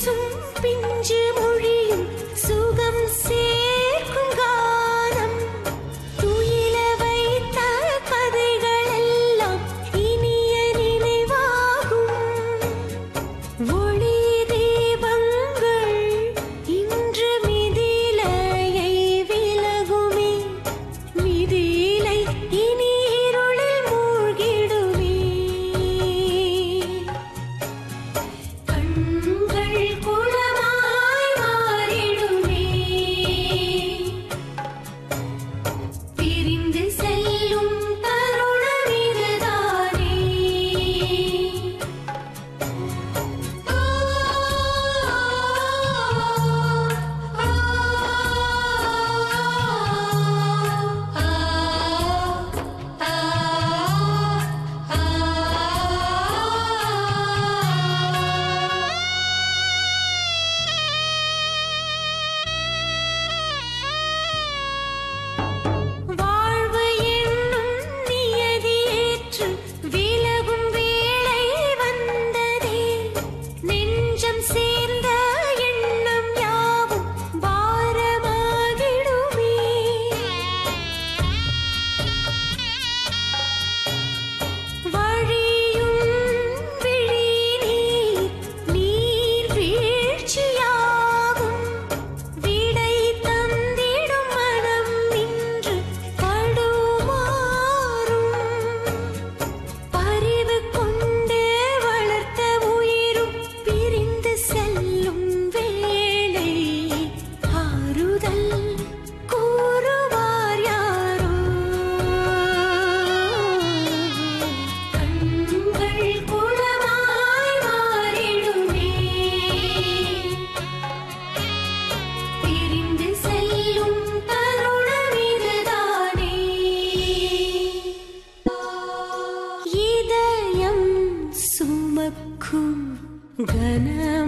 súng binh Tenet.